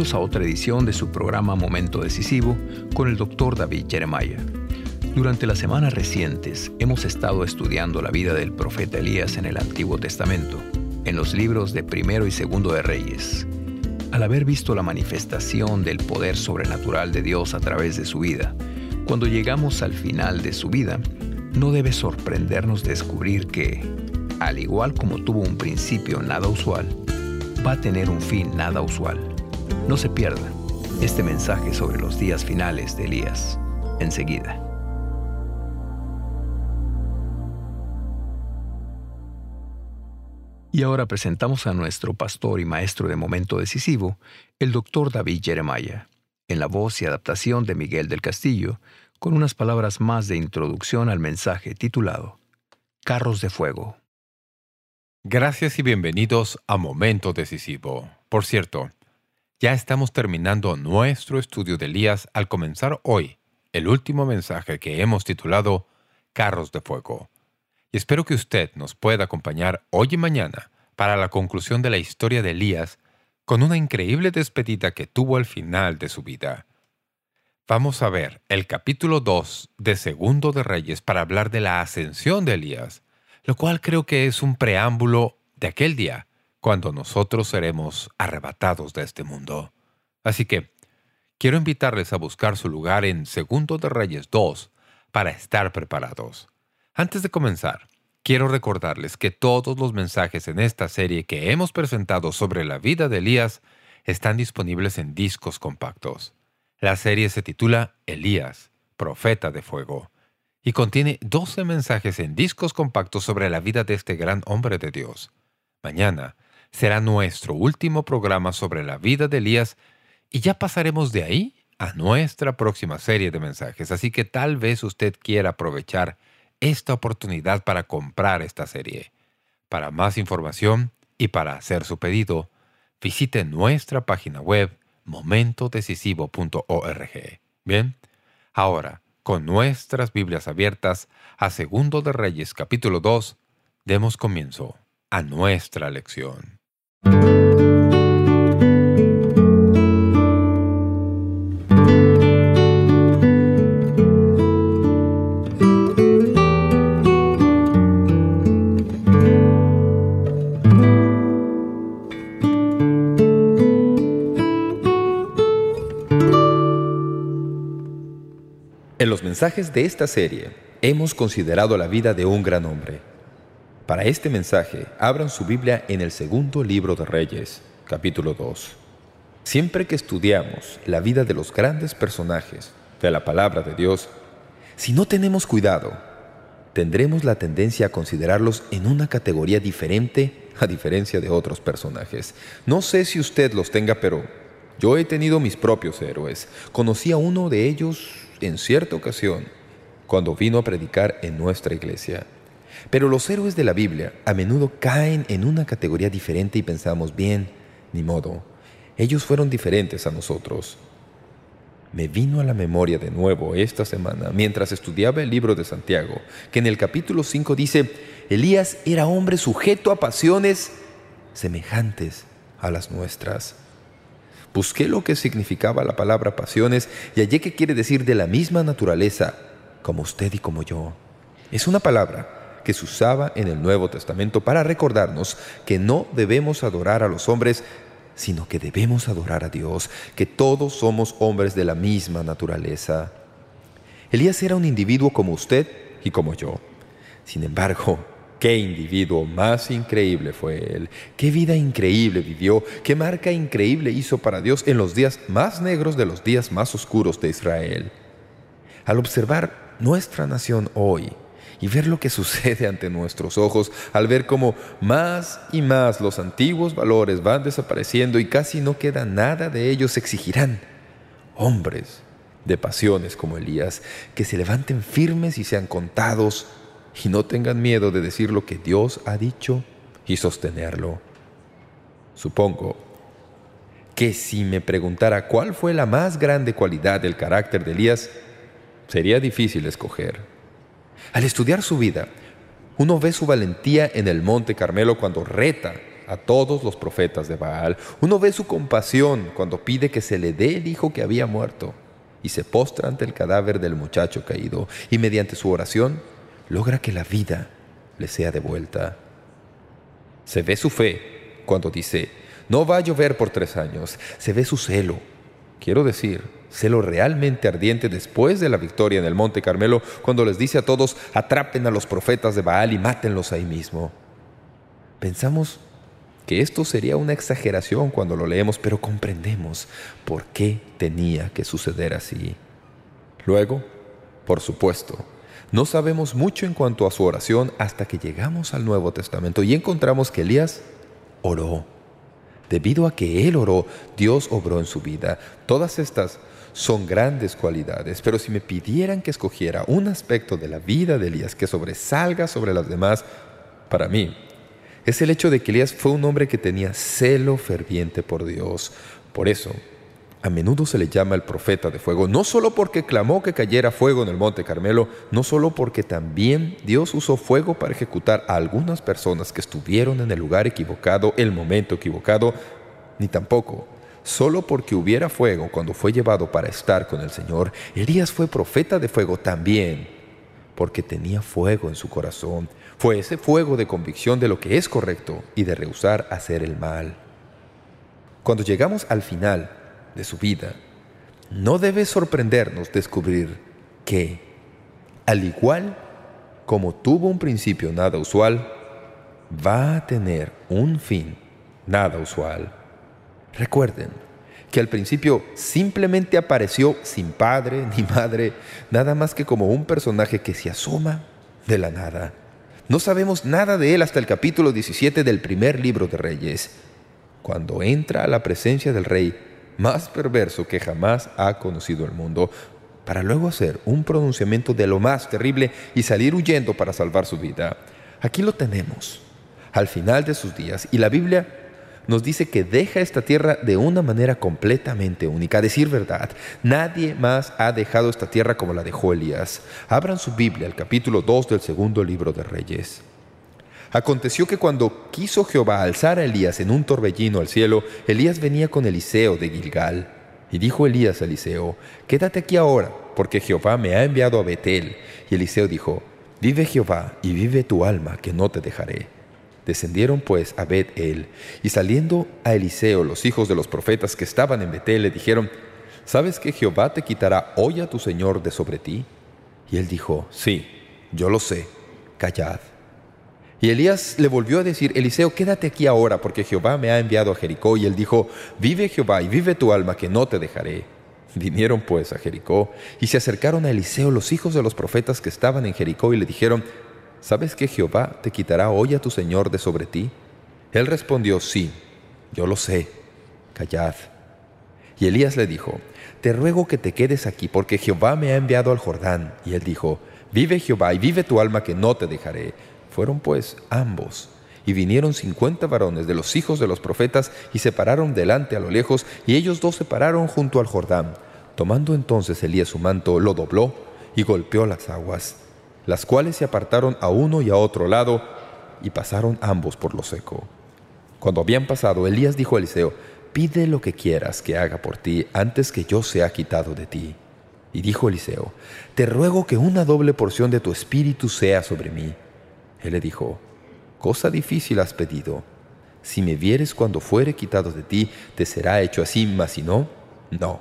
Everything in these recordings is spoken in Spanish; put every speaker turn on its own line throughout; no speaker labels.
A otra edición de su programa Momento Decisivo con el Dr. David Jeremiah. Durante las semanas recientes hemos estado estudiando la vida del profeta Elías en el Antiguo Testamento, en los libros de Primero y Segundo de Reyes. Al haber visto la manifestación del poder sobrenatural de Dios a través de su vida, cuando llegamos al final de su vida, no debe sorprendernos descubrir que, al igual como tuvo un principio nada usual, va a tener un fin nada usual. No se pierda este mensaje sobre los días finales de Elías. Enseguida. Y ahora presentamos a nuestro pastor y maestro de momento decisivo, el doctor David Jeremiah, en la voz y adaptación de Miguel del Castillo, con unas palabras más de introducción al mensaje titulado Carros de Fuego.
Gracias y bienvenidos a Momento Decisivo. Por cierto, ya estamos terminando nuestro estudio de Elías al comenzar hoy el último mensaje que hemos titulado Carros de Fuego. Y espero que usted nos pueda acompañar hoy y mañana para la conclusión de la historia de Elías con una increíble despedida que tuvo al final de su vida. Vamos a ver el capítulo 2 de Segundo de Reyes para hablar de la ascensión de Elías, lo cual creo que es un preámbulo de aquel día cuando nosotros seremos arrebatados de este mundo. Así que quiero invitarles a buscar su lugar en Segundo de Reyes 2 para estar preparados. Antes de comenzar, quiero recordarles que todos los mensajes en esta serie que hemos presentado sobre la vida de Elías están disponibles en discos compactos. La serie se titula Elías, Profeta de Fuego, y contiene 12 mensajes en discos compactos sobre la vida de este gran hombre de Dios. Mañana será nuestro último programa sobre la vida de Elías y ya pasaremos de ahí a nuestra próxima serie de mensajes. Así que tal vez usted quiera aprovechar esta oportunidad para comprar esta serie. Para más información y para hacer su pedido, visite nuestra página web momentodecisivo.org. Bien, ahora, con nuestras Biblias abiertas a Segundo de Reyes capítulo 2, demos comienzo a nuestra lección. En los mensajes de esta serie hemos considerado la vida de un gran hombre, para este mensaje, abran su Biblia en el segundo libro de Reyes, capítulo 2. Siempre que estudiamos la vida de los grandes personajes de la palabra de Dios, si no tenemos cuidado, tendremos la tendencia a considerarlos en una categoría diferente a diferencia de otros personajes. No sé si usted los tenga, pero yo he tenido mis propios héroes. Conocí a uno de ellos en cierta ocasión, cuando vino a predicar en nuestra iglesia. Pero los héroes de la Biblia a menudo caen en una categoría diferente y pensamos, bien, ni modo, ellos fueron diferentes a nosotros. Me vino a la memoria de nuevo esta semana, mientras estudiaba el libro de Santiago, que en el capítulo 5 dice, Elías era hombre sujeto a pasiones semejantes a las nuestras. Busqué lo que significaba la palabra pasiones y hallé que quiere decir de la misma naturaleza, como usted y como yo. Es una palabra que se usaba en el Nuevo Testamento para recordarnos que no debemos adorar a los hombres, sino que debemos adorar a Dios, que todos somos hombres de la misma naturaleza. Elías era un individuo como usted y como yo. Sin embargo, qué individuo más increíble fue él, qué vida increíble vivió, qué marca increíble hizo para Dios en los días más negros de los días más oscuros de Israel. Al observar nuestra nación hoy, y ver lo que sucede ante nuestros ojos al ver cómo más y más los antiguos valores van desapareciendo y casi no queda nada de ellos, exigirán hombres de pasiones como Elías, que se levanten firmes y sean contados y no tengan miedo de decir lo que Dios ha dicho y sostenerlo. Supongo que si me preguntara cuál fue la más grande cualidad del carácter de Elías, sería difícil escoger. Al estudiar su vida, uno ve su valentía en el Monte Carmelo cuando reta a todos los profetas de Baal. Uno ve su compasión cuando pide que se le dé el hijo que había muerto y se postra ante el cadáver del muchacho caído y mediante su oración logra que la vida le sea devuelta. Se ve su fe cuando dice, no va a llover por tres años. Se ve su celo. Quiero decir, celo realmente ardiente después de la victoria en el Monte Carmelo, cuando les dice a todos, atrapen a los profetas de Baal y mátenlos ahí mismo. Pensamos que esto sería una exageración cuando lo leemos, pero comprendemos por qué tenía que suceder así. Luego, por supuesto, no sabemos mucho en cuanto a su oración hasta que llegamos al Nuevo Testamento y encontramos que Elías oró. Debido a que él oró, Dios obró en su vida. Todas estas son grandes cualidades, pero si me pidieran que escogiera un aspecto de la vida de Elías que sobresalga sobre las demás, para mí, es el hecho de que Elías fue un hombre que tenía celo ferviente por Dios. Por eso, a menudo se le llama el profeta de fuego, no solo porque clamó que cayera fuego en el Monte Carmelo, no solo porque también Dios usó fuego para ejecutar a algunas personas que estuvieron en el lugar equivocado, el momento equivocado, ni tampoco solo porque hubiera fuego cuando fue llevado para estar con el Señor. Elías fue profeta de fuego también, porque tenía fuego en su corazón. Fue ese fuego de convicción de lo que es correcto y de rehusar hacer el mal. Cuando llegamos al final, de su vida, no debe sorprendernos descubrir que, al igual como tuvo un principio nada usual, va a tener un fin nada usual. Recuerden que al principio simplemente apareció sin padre ni madre, nada más que como un personaje que se asoma de la nada. No sabemos nada de él hasta el capítulo 17 del primer libro de Reyes. Cuando entra a la presencia del rey, más perverso que jamás ha conocido el mundo, para luego hacer un pronunciamiento de lo más terrible y salir huyendo para salvar su vida. Aquí lo tenemos, al final de sus días, y la Biblia nos dice que deja esta tierra de una manera completamente única. A decir verdad, nadie más ha dejado esta tierra como la dejó Elías. Abran su Biblia, el capítulo 2 del segundo libro de Reyes. Aconteció que cuando quiso Jehová alzar a Elías en un torbellino al cielo, Elías venía con Eliseo de Gilgal. Y dijo Elías a Eliseo, «Quédate aquí ahora, porque Jehová me ha enviado a Betel». Y Eliseo dijo, «Vive Jehová, y vive tu alma, que no te dejaré». Descendieron pues a Betel, y saliendo a Eliseo los hijos de los profetas que estaban en Betel le dijeron, «¿Sabes que Jehová te quitará hoy a tu Señor de sobre ti?» Y él dijo, «Sí, yo lo sé, callad». Y Elías le volvió a decir, Eliseo, quédate aquí ahora, porque Jehová me ha enviado a Jericó. Y él dijo, vive Jehová y vive tu alma, que no te dejaré. Vinieron pues a Jericó, y se acercaron a Eliseo los hijos de los profetas que estaban en Jericó, y le dijeron, ¿sabes que Jehová te quitará hoy a tu Señor de sobre ti? Él respondió, sí, yo lo sé, callad. Y Elías le dijo, te ruego que te quedes aquí, porque Jehová me ha enviado al Jordán. Y él dijo, vive Jehová y vive tu alma, que no te dejaré. Fueron pues ambos, y vinieron cincuenta varones de los hijos de los profetas, y se pararon delante a lo lejos, y ellos dos se pararon junto al Jordán. Tomando entonces Elías su manto, lo dobló, y golpeó las aguas, las cuales se apartaron a uno y a otro lado, y pasaron ambos por lo seco. Cuando habían pasado, Elías dijo a Eliseo, «Pide lo que quieras que haga por ti antes que yo sea quitado de ti». Y dijo Eliseo, «Te ruego que una doble porción de tu espíritu sea sobre mí». Él le dijo, «Cosa difícil has pedido. Si me vieres cuando fuere quitado de ti, te será hecho así, mas si no, no».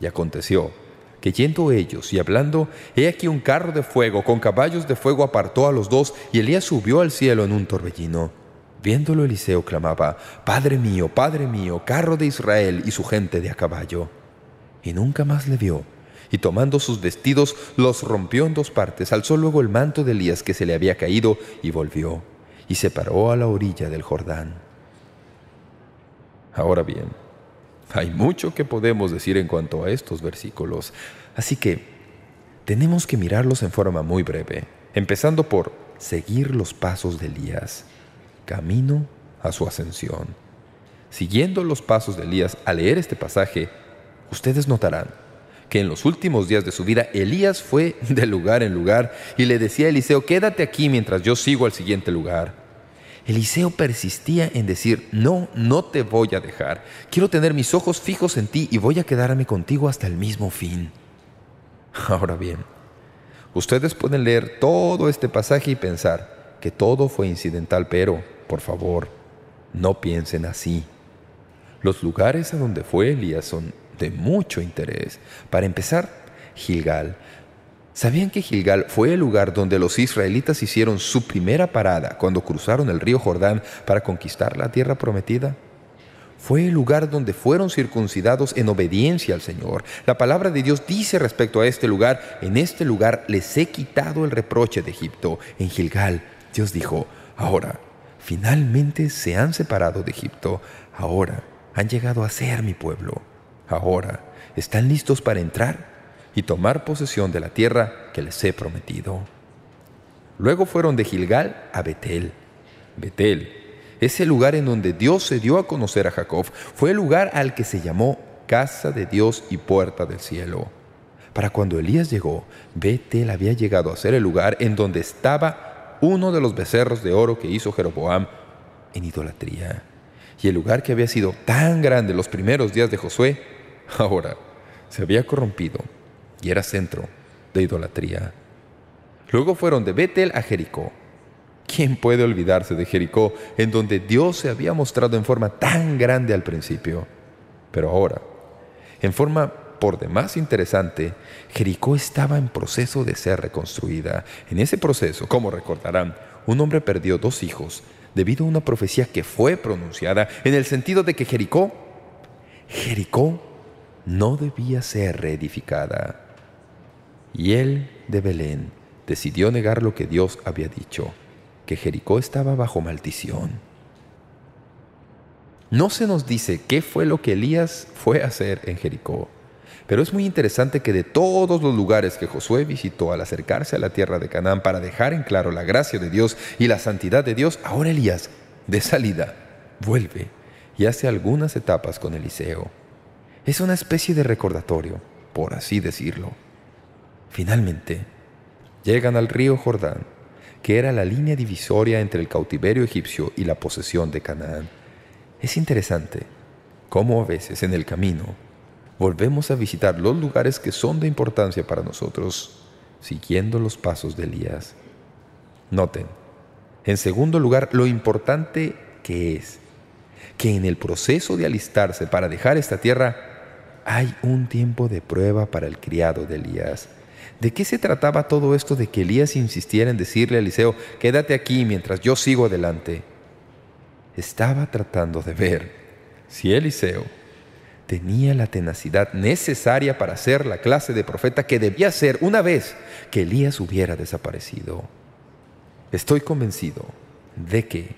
Y aconteció que yendo ellos y hablando, he aquí un carro de fuego con caballos de fuego apartó a los dos, y Elías subió al cielo en un torbellino. Viéndolo Eliseo clamaba, «Padre mío, Padre mío, carro de Israel y su gente de a caballo». Y nunca más le vio, y tomando sus vestidos los rompió en dos partes, alzó luego el manto de Elías que se le había caído y volvió, y se paró a la orilla del Jordán. Ahora bien, hay mucho que podemos decir en cuanto a estos versículos, así que tenemos que mirarlos en forma muy breve, empezando por seguir los pasos de Elías, camino a su ascensión. Siguiendo los pasos de Elías, al leer este pasaje, ustedes notarán que en los últimos días de su vida Elías fue de lugar en lugar y le decía a Eliseo, quédate aquí mientras yo sigo al siguiente lugar. Eliseo persistía en decir, no, no te voy a dejar. Quiero tener mis ojos fijos en ti y voy a quedarme contigo hasta el mismo fin. Ahora bien, ustedes pueden leer todo este pasaje y pensar que todo fue incidental, pero, por favor, no piensen así. Los lugares a donde fue Elías son de mucho interés. Para empezar, Gilgal. ¿Sabían que Gilgal fue el lugar donde los israelitas hicieron su primera parada cuando cruzaron el río Jordán para conquistar la tierra prometida? Fue el lugar donde fueron circuncidados en obediencia al Señor. La palabra de Dios dice respecto a este lugar, en este lugar les he quitado el reproche de Egipto. En Gilgal, Dios dijo, ahora, finalmente se han separado de Egipto, ahora han llegado a ser mi pueblo. Ahora están listos para entrar y tomar posesión de la tierra que les he prometido. Luego fueron de Gilgal a Betel. Betel, ese lugar en donde Dios se dio a conocer a Jacob, fue el lugar al que se llamó Casa de Dios y Puerta del Cielo. Para cuando Elías llegó, Betel había llegado a ser el lugar en donde estaba uno de los becerros de oro que hizo Jeroboam en idolatría. Y el lugar que había sido tan grande los primeros días de Josué, ahora se había corrompido y era centro de idolatría. Luego fueron de Betel a Jericó. ¿Quién puede olvidarse de Jericó, en donde Dios se había mostrado en forma tan grande al principio? Pero ahora, en forma por demás interesante, Jericó estaba en proceso de ser reconstruida. En ese proceso, como recordarán, un hombre perdió dos hijos debido a una profecía que fue pronunciada en el sentido de que Jericó, Jericó no debía ser reedificada. Y él de Belén decidió negar lo que Dios había dicho, que Jericó estaba bajo maldición. No se nos dice qué fue lo que Elías fue a hacer en Jericó, pero es muy interesante que de todos los lugares que Josué visitó al acercarse a la tierra de Canaán para dejar en claro la gracia de Dios y la santidad de Dios, ahora Elías, de salida, vuelve y hace algunas etapas con Eliseo. Es una especie de recordatorio, por así decirlo. Finalmente, llegan al río Jordán, que era la línea divisoria entre el cautiverio egipcio y la posesión de Canaán. Es interesante cómo a veces en el camino volvemos a visitar los lugares que son de importancia para nosotros, siguiendo los pasos de Elías. Noten, en segundo lugar, lo importante que es que en el proceso de alistarse para dejar esta tierra hay un tiempo de prueba para el criado de Elías. ¿De qué se trataba todo esto de que Elías insistiera en decirle a Eliseo, quédate aquí mientras yo sigo adelante? Estaba tratando de ver si Eliseo tenía la tenacidad necesaria para ser la clase de profeta que debía ser una vez que Elías hubiera desaparecido. Estoy convencido de que,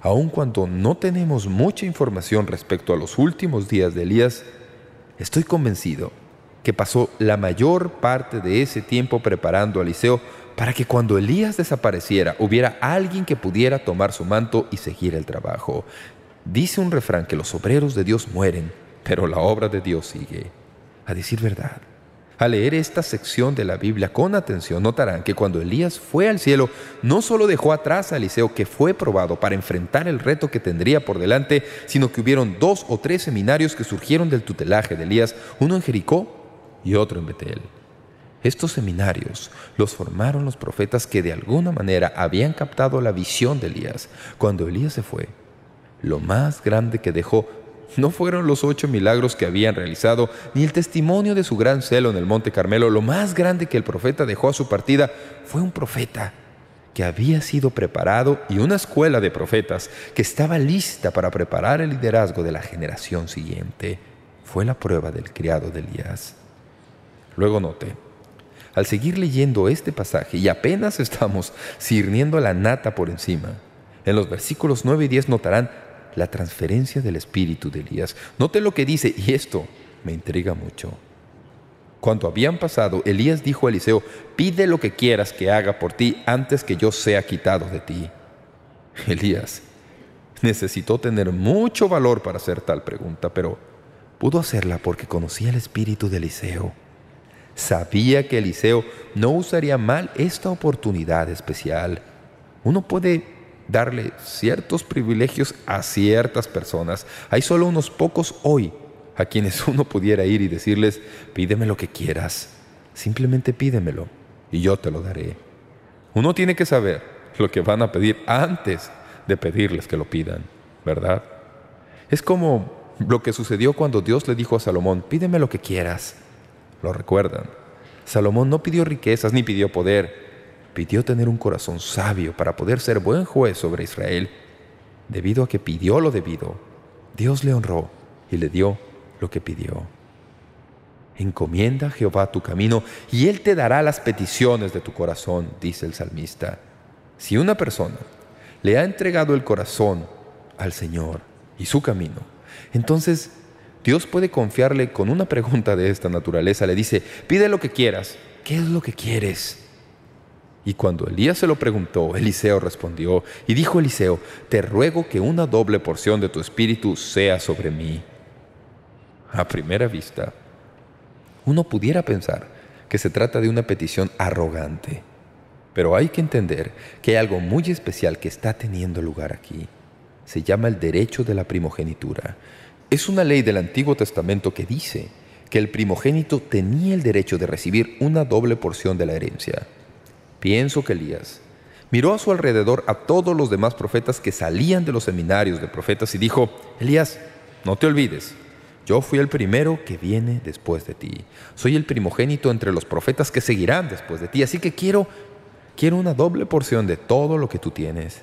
aun cuando no tenemos mucha información respecto a los últimos días de Elías, estoy convencido que pasó la mayor parte de ese tiempo preparando a Eliseo para que cuando Elías desapareciera hubiera alguien que pudiera tomar su manto y seguir el trabajo. Dice un refrán que los obreros de Dios mueren, pero la obra de Dios sigue. A decir verdad, al leer esta sección de la Biblia con atención, notarán que cuando Elías fue al cielo, no solo dejó atrás a Eliseo, que fue probado para enfrentar el reto que tendría por delante, sino que hubieron dos o tres seminarios que surgieron del tutelaje de Elías, uno en Jericó y otro en Betel. Estos seminarios los formaron los profetas que de alguna manera habían captado la visión de Elías. Cuando Elías se fue, lo más grande que dejó no fueron los ocho milagros que habían realizado, ni el testimonio de su gran celo en el Monte Carmelo. Lo más grande que el profeta dejó a su partida fue un profeta que había sido preparado y una escuela de profetas que estaba lista para preparar el liderazgo de la generación siguiente. Fue la prueba del criado de Elías. Luego note, al seguir leyendo este pasaje, y apenas estamos sirniendo la nata por encima, en los versículos 9 y 10 notarán la transferencia del espíritu de Elías. Note lo que dice, y esto me intriga mucho. Cuando habían pasado, Elías dijo a Eliseo, pide lo que quieras que haga por ti antes que yo sea quitado de ti. Elías necesitó tener mucho valor para hacer tal pregunta, pero pudo hacerla porque conocía el espíritu de Eliseo. Sabía que Eliseo no usaría mal esta oportunidad especial. Uno puede darle ciertos privilegios a ciertas personas. Hay solo unos pocos hoy a quienes uno pudiera ir y decirles, pídeme lo que quieras, simplemente pídemelo y yo te lo daré. Uno tiene que saber lo que van a pedir antes de pedirles que lo pidan, ¿verdad? Es como lo que sucedió cuando Dios le dijo a Salomón, pídeme lo que quieras. ¿Lo recuerdan? Salomón no pidió riquezas ni pidió poder, pidió tener un corazón sabio para poder ser buen juez sobre Israel. Debido a que pidió lo debido, Dios le honró y le dio lo que pidió. Encomienda a Jehová tu camino y Él te dará las peticiones de tu corazón, dice el salmista. Si una persona le ha entregado el corazón al Señor y su camino, entonces Dios puede confiarle con una pregunta de esta naturaleza. Le dice, pide lo que quieras. ¿Qué es lo que quieres? Y cuando Elías se lo preguntó, Eliseo respondió, y dijo Eliseo, te ruego que una doble porción de tu espíritu sea sobre mí. A primera vista, uno pudiera pensar que se trata de una petición arrogante, pero hay que entender que hay algo muy especial que está teniendo lugar aquí. Se llama el derecho de la primogenitura. Es una ley del Antiguo Testamento que dice que el primogénito tenía el derecho de recibir una doble porción de la herencia. Pienso que Elías miró a su alrededor a todos los demás profetas que salían de los seminarios de profetas y dijo, Elías, no te olvides, yo fui el primero que viene después de ti. Soy el primogénito entre los profetas que seguirán después de ti, así que quiero, quiero una doble porción de todo lo que tú tienes.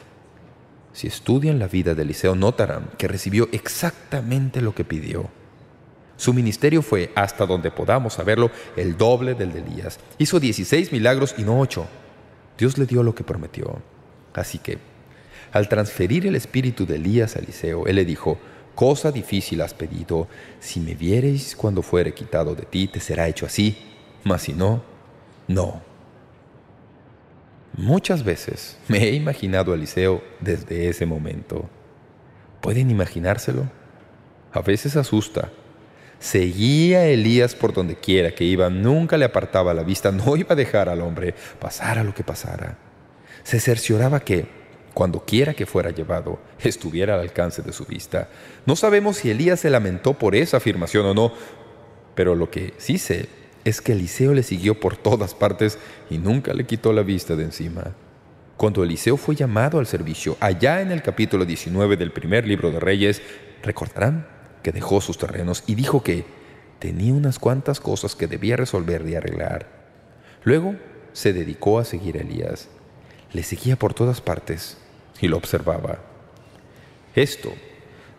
Si estudian la vida de Eliseo, notarán que recibió exactamente lo que pidió. Su ministerio fue, hasta donde podamos saberlo, el doble del de Elías. Hizo 16 milagros y no ocho. Dios le dio lo que prometió. Así que, al transferir el espíritu de Elías a Eliseo, él le dijo, «Cosa difícil has pedido. Si me viereis cuando fuere quitado de ti, te será hecho así. Mas si no, no». Muchas veces me he imaginado a Eliseo desde ese momento. ¿Pueden imaginárselo? A veces asusta. Seguía a Elías por donde quiera que iba, nunca le apartaba la vista, no iba a dejar al hombre, pasara lo que pasara. Se cercioraba que, cuando quiera que fuera llevado, estuviera al alcance de su vista. No sabemos si Elías se lamentó por esa afirmación o no, pero lo que sí sé es que Eliseo le siguió por todas partes y nunca le quitó la vista de encima. Cuando Eliseo fue llamado al servicio, allá en el capítulo 19 del primer libro de Reyes, ¿recordarán? Que dejó sus terrenos y dijo que tenía unas cuantas cosas que debía resolver y arreglar. Luego se dedicó a seguir a Elías. Le seguía por todas partes y lo observaba. Esto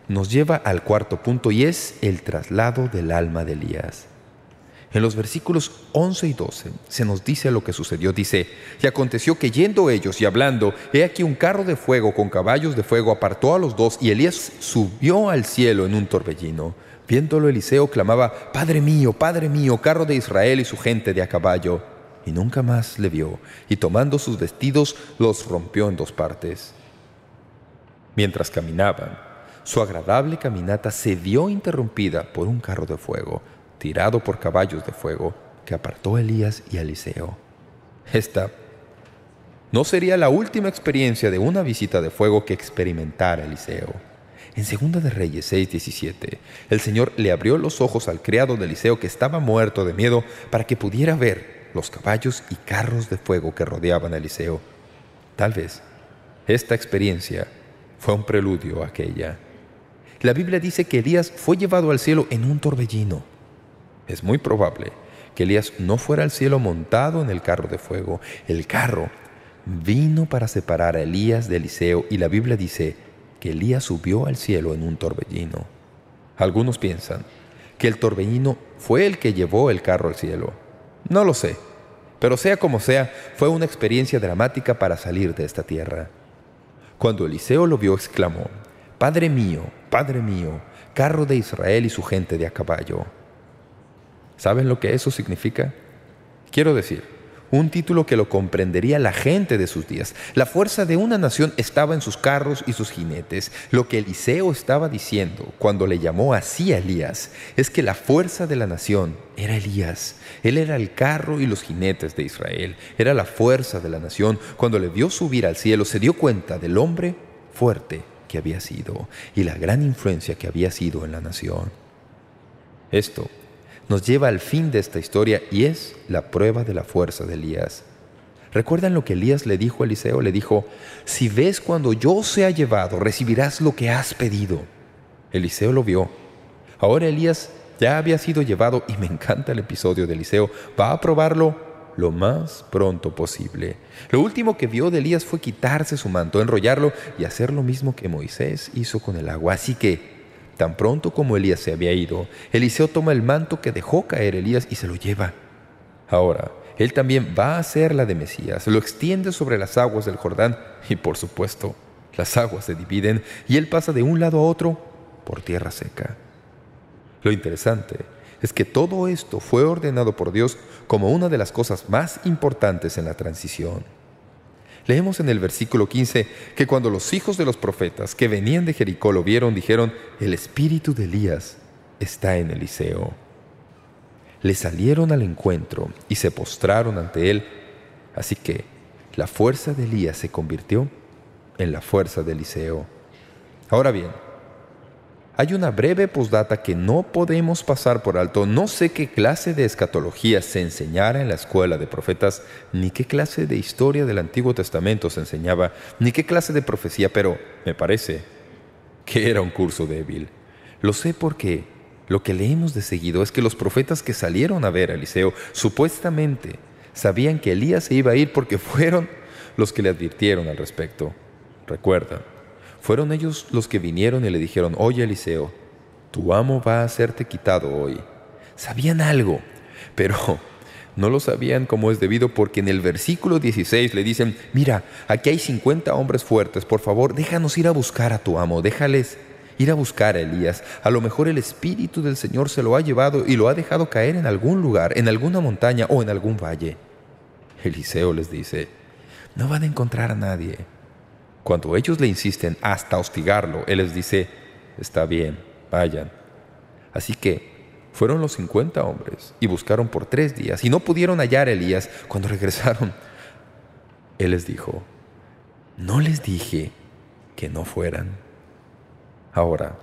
nos lleva al cuarto punto y es el traslado del alma de Elías. En los versículos 11 y 12 se nos dice lo que sucedió. Dice, Y aconteció que yendo ellos y hablando, he aquí un carro de fuego con caballos de fuego apartó a los dos, y Elías subió al cielo en un torbellino. Viéndolo Eliseo clamaba, Padre mío, Padre mío, carro de Israel y su gente de a caballo. Y nunca más le vio, y tomando sus vestidos los rompió en dos partes. Mientras caminaban, su agradable caminata se vio interrumpida por un carro de fuego, tirado por caballos de fuego, que apartó a Elías y a Eliseo. Esta no sería la última experiencia de una visita de fuego que experimentara Eliseo. En Segunda de Reyes 6.17, el Señor le abrió los ojos al criado de Eliseo que estaba muerto de miedo para que pudiera ver los caballos y carros de fuego que rodeaban a Eliseo. Tal vez esta experiencia fue un preludio a aquella. La Biblia dice que Elías fue llevado al cielo en un torbellino. Es muy probable que Elías no fuera al cielo montado en el carro de fuego. El carro vino para separar a Elías de Eliseo y la Biblia dice que Elías subió al cielo en un torbellino. Algunos piensan que el torbellino fue el que llevó el carro al cielo. No lo sé, pero sea como sea, fue una experiencia dramática para salir de esta tierra. Cuando Eliseo lo vio, exclamó, «Padre mío, Padre mío, carro de Israel y su gente de a caballo». ¿Saben lo que eso significa? Quiero decir, un título que lo comprendería la gente de sus días. La fuerza de una nación estaba en sus carros y sus jinetes. Lo que Eliseo estaba diciendo cuando le llamó así a Elías es que la fuerza de la nación era Elías. Él era el carro y los jinetes de Israel. Era la fuerza de la nación. Cuando le vio subir al cielo se dio cuenta del hombre fuerte que había sido y la gran influencia que había sido en la nación. Esto nos lleva al fin de esta historia y es la prueba de la fuerza de Elías. ¿Recuerdan lo que Elías le dijo a Eliseo? Le dijo, si ves cuando yo sea llevado, recibirás lo que has pedido. Eliseo lo vio. Ahora Elías ya había sido llevado y me encanta el episodio de Eliseo. Va a probarlo lo más pronto posible. Lo último que vio de Elías fue quitarse su manto, enrollarlo y hacer lo mismo que Moisés hizo con el agua. Así que Tan pronto como Elías se había ido, Eliseo toma el manto que dejó caer Elías y se lo lleva. Ahora, él también va a hacer la de Mesías, lo extiende sobre las aguas del Jordán y, por supuesto, las aguas se dividen y él pasa de un lado a otro por tierra seca. Lo interesante es que todo esto fue ordenado por Dios como una de las cosas más importantes en la transición. Leemos en el versículo 15 que cuando los hijos de los profetas que venían de Jericó lo vieron, dijeron, el espíritu de Elías está en Eliseo. Le salieron al encuentro y se postraron ante él. Así que la fuerza de Elías se convirtió en la fuerza de Eliseo. Ahora bien, hay una breve postdata que no podemos pasar por alto. No sé qué clase de escatología se enseñara en la escuela de profetas, ni qué clase de historia del Antiguo Testamento se enseñaba, ni qué clase de profecía, pero me parece que era un curso débil. Lo sé porque lo que leemos de seguido es que los profetas que salieron a ver a Eliseo supuestamente sabían que Elías se iba a ir porque fueron los que le advirtieron al respecto. Recuerda, fueron ellos los que vinieron y le dijeron, «Oye, Eliseo, tu amo va a serte quitado hoy». Sabían algo, pero no lo sabían como es debido porque en el versículo 16 le dicen, «Mira, aquí hay 50 hombres fuertes, por favor, déjanos ir a buscar a tu amo, déjales ir a buscar a Elías. A lo mejor el Espíritu del Señor se lo ha llevado y lo ha dejado caer en algún lugar, en alguna montaña o en algún valle». Eliseo les dice, «No van a encontrar a nadie». Cuando ellos le insisten hasta hostigarlo, él les dice, está bien, vayan. Así que fueron los cincuenta hombres y buscaron por tres días y no pudieron hallar a Elías. Cuando regresaron, él les dijo, no les dije que no fueran. Ahora,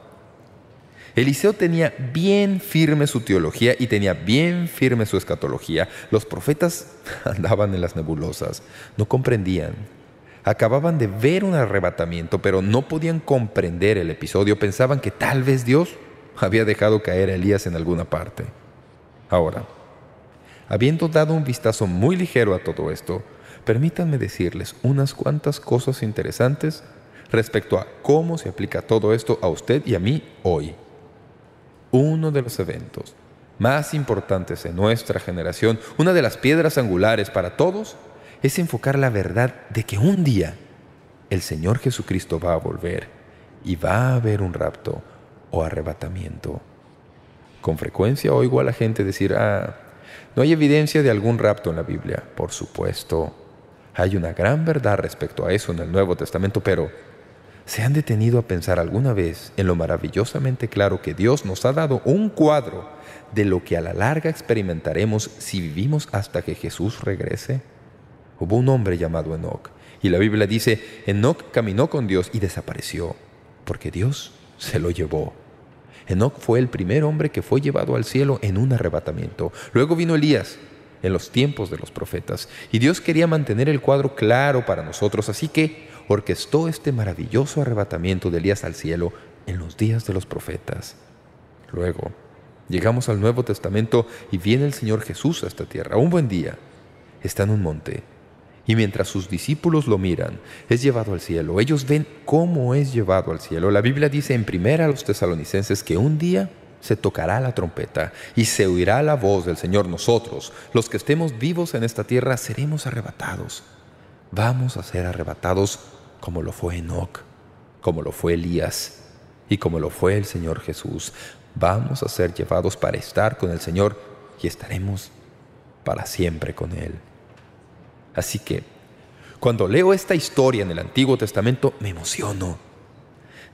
Eliseo tenía bien firme su teología y tenía bien firme su escatología. Los profetas andaban en las nebulosas, no comprendían Acababan de ver un arrebatamiento, pero no podían comprender el episodio. Pensaban que tal vez Dios había dejado caer a Elías en alguna parte. Ahora, habiendo dado un vistazo muy ligero a todo esto, permítanme decirles unas cuantas cosas interesantes respecto a cómo se aplica todo esto a usted y a mí hoy. Uno de los eventos más importantes en nuestra generación, una de las piedras angulares para todos, es enfocar la verdad de que un día el Señor Jesucristo va a volver y va a haber un rapto o arrebatamiento. Con frecuencia oigo a la gente decir, ah, no hay evidencia de algún rapto en la Biblia. Por supuesto, hay una gran verdad respecto a eso en el Nuevo Testamento, pero ¿se han detenido a pensar alguna vez en lo maravillosamente claro que Dios nos ha dado un cuadro de lo que a la larga experimentaremos si vivimos hasta que Jesús regrese? Hubo un hombre llamado Enoch, y la Biblia dice, Enoch caminó con Dios y desapareció, porque Dios se lo llevó. Enoch fue el primer hombre que fue llevado al cielo en un arrebatamiento. Luego vino Elías, en los tiempos de los profetas, y Dios quería mantener el cuadro claro para nosotros, así que orquestó este maravilloso arrebatamiento de Elías al cielo en los días de los profetas. Luego, llegamos al Nuevo Testamento y viene el Señor Jesús a esta tierra. Un buen día, está en un monte, y mientras sus discípulos lo miran, es llevado al cielo. Ellos ven cómo es llevado al cielo. La Biblia dice en primera a los tesalonicenses que un día se tocará la trompeta y se oirá la voz del Señor. Nosotros, los que estemos vivos en esta tierra, seremos arrebatados. Vamos a ser arrebatados como lo fue Enoch, como lo fue Elías y como lo fue el Señor Jesús. Vamos a ser llevados para estar con el Señor y estaremos para siempre con Él. Así que, cuando leo esta historia en el Antiguo Testamento, me emociono.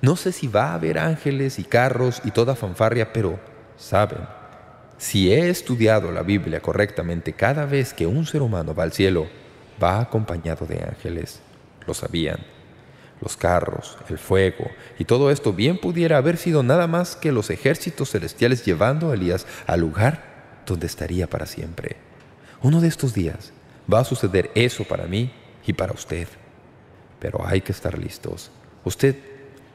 No sé si va a haber ángeles y carros y toda fanfarria, pero, ¿saben? Si he estudiado la Biblia correctamente, cada vez que un ser humano va al cielo, va acompañado de ángeles. Lo sabían. Los carros, el fuego y todo esto bien pudiera haber sido nada más que los ejércitos celestiales llevando a Elías al lugar donde estaría para siempre. Uno de estos días va a suceder eso para mí y para usted. Pero hay que estar listos. Usted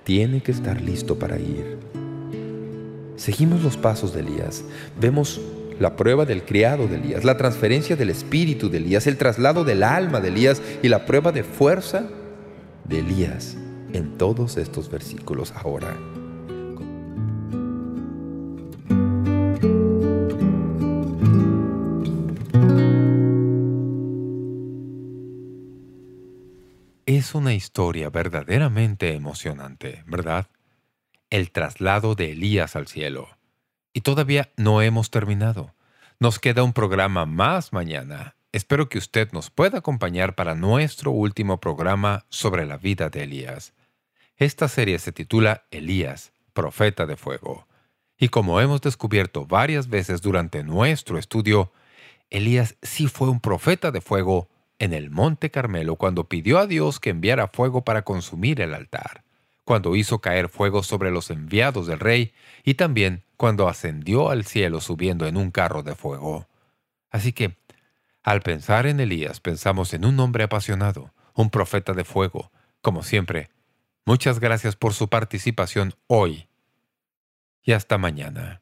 tiene que estar listo para ir. Seguimos los pasos de Elías. Vemos la prueba del criado de Elías, la transferencia del espíritu de Elías, el traslado del alma de Elías y la prueba de fuerza de Elías en todos estos versículos ahora. Es una historia verdaderamente emocionante, ¿verdad? El traslado de Elías al cielo. Y todavía no hemos terminado. Nos queda un programa más mañana. Espero que usted nos pueda acompañar para nuestro último programa sobre la vida de Elías. Esta serie se titula Elías, Profeta de Fuego. Y como hemos descubierto varias veces durante nuestro estudio, Elías sí fue un profeta de fuego en el Monte Carmelo cuando pidió a Dios que enviara fuego para consumir el altar cuando hizo caer fuego sobre los enviados del rey, y también cuando ascendió al cielo subiendo en un carro de fuego. Así que, al pensar en Elías, pensamos en un hombre apasionado, un profeta de fuego. Como siempre, muchas gracias por su participación hoy. Y hasta mañana.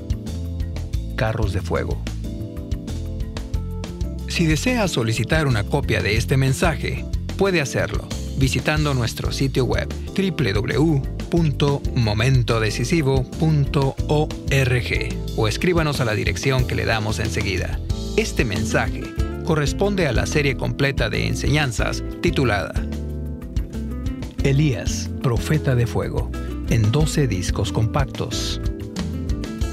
Carros de Fuego. Si desea solicitar una copia de este mensaje, puede hacerlo visitando nuestro sitio web www.momentodecisivo.org o escríbanos a la dirección que le damos enseguida. Este mensaje corresponde a la serie completa de enseñanzas titulada Elías, Profeta de Fuego, en 12 discos compactos.